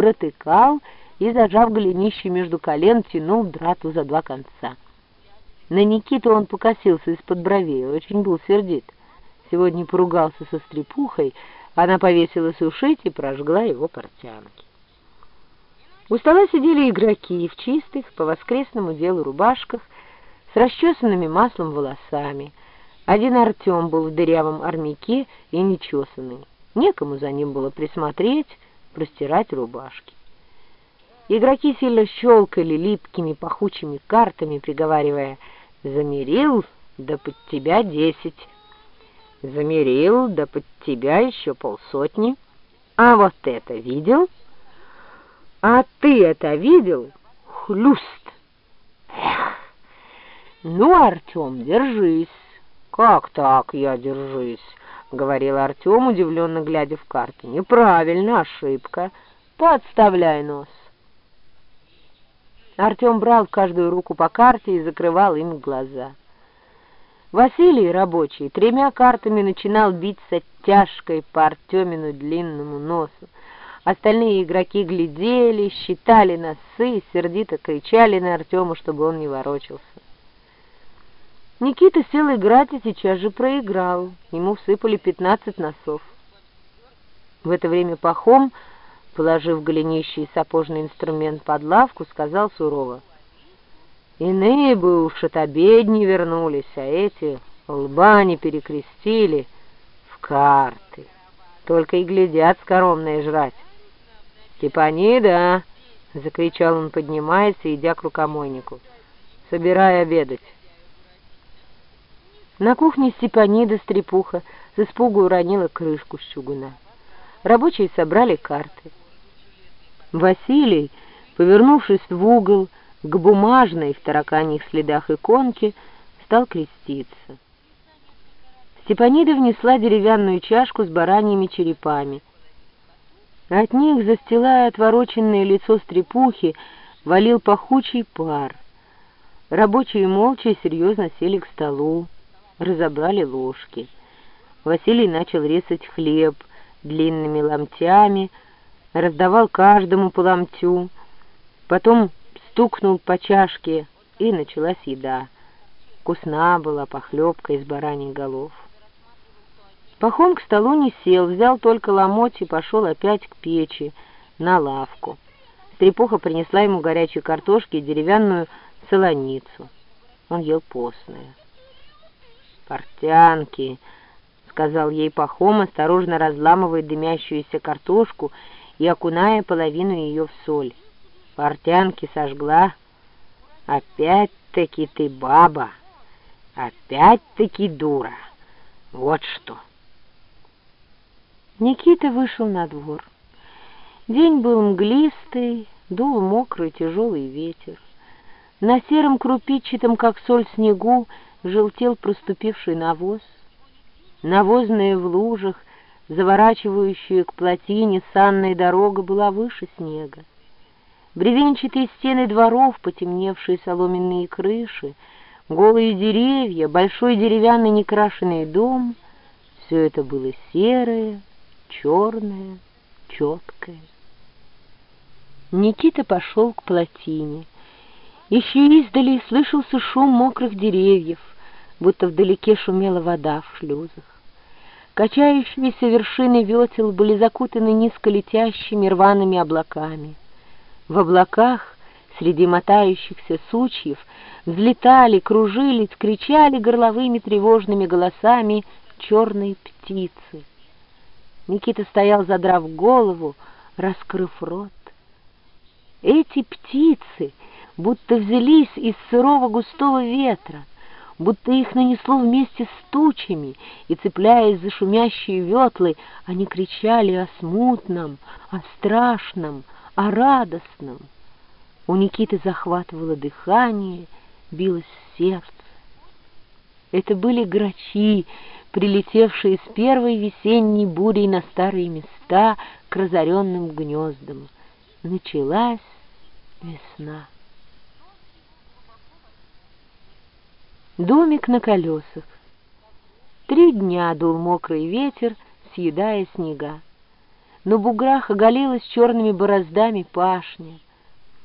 протыкал и, зажав голенище между колен, тянул драту за два конца. На Никиту он покосился из-под бровей, очень был сердит. Сегодня поругался со стрепухой, она повесила сушить и прожгла его портянки. У стола сидели игроки в чистых, по воскресному делу рубашках, с расчесанными маслом волосами. Один Артем был в дырявом армяке и нечесанный. Некому за ним было присмотреть, простирать рубашки. Игроки сильно щелкали липкими пахучими картами, приговаривая «Замерил, да под тебя десять». «Замерил, да под тебя еще полсотни». «А вот это видел?» «А ты это видел?» «Хлюст!» «Эх! Ну, Артем, держись!» «Как так я держись?» — говорил Артем, удивленно глядя в карты. «Неправильно, ошибка. Подставляй нос». Артем брал каждую руку по карте и закрывал им глаза. Василий, рабочий, тремя картами начинал бить с оттяжкой по Артемину длинному носу. Остальные игроки глядели, считали носы, сердито кричали на Артема, чтобы он не ворочался. Никита сел играть и сейчас же проиграл. Ему всыпали пятнадцать носов. В это время Пахом, положив голенищий сапожный инструмент под лавку, сказал сурово. «Иные бы уж от обедни вернулись, а эти лба не перекрестили в карты. Только и глядят скоромные жрать». «Степанида!» — закричал он, поднимаясь и идя к рукомойнику. «Собирай обедать». На кухне Степанида Стрепуха с испугу уронила крышку с чугуна. Рабочие собрали карты. Василий, повернувшись в угол к бумажной в тараканьих следах иконке, стал креститься. Степанида внесла деревянную чашку с бараньими черепами. От них, застилая отвороченное лицо стрепухи, валил пахучий пар. Рабочие молча и серьезно сели к столу разобрали ложки. Василий начал резать хлеб длинными ломтями, раздавал каждому по ломтю, потом стукнул по чашке, и началась еда. Вкусна была похлебка из бараньих голов. Пахом к столу не сел, взял только ломоть и пошел опять к печи, на лавку. Стрепуха принесла ему горячей картошки и деревянную солоницу. Он ел постное. «Портянки», — сказал ей Пахом, осторожно разламывая дымящуюся картошку и окуная половину ее в соль. «Портянки сожгла. Опять-таки ты баба, опять-таки дура. Вот что». Никита вышел на двор. День был мглистый, дул мокрый тяжелый ветер. На сером крупичатом, как соль, снегу желтел проступивший навоз. Навозная в лужах, заворачивающая к плотине санная дорога была выше снега. Бревенчатые стены дворов, потемневшие соломенные крыши, голые деревья, большой деревянный некрашенный дом — все это было серое, черное, четкое. Никита пошел к плотине. Еще издали слышался шум мокрых деревьев, будто вдалеке шумела вода в шлюзах. Качающиеся вершины ветел были закутаны низко летящими рваными облаками. В облаках, среди мотающихся сучьев, взлетали, кружились, кричали горловыми тревожными голосами черные птицы. Никита стоял, задрав голову, раскрыв рот. Эти птицы будто взялись из сырого густого ветра, будто их нанесло вместе с тучами, и, цепляясь за шумящие ветлы, они кричали о смутном, о страшном, о радостном. У Никиты захватывало дыхание, билось сердце. Это были грачи, прилетевшие с первой весенней бурей на старые места к разоренным гнездам. Началась весна. Домик на колесах. Три дня дул мокрый ветер, съедая снега. На буграх оголилась черными бороздами пашня.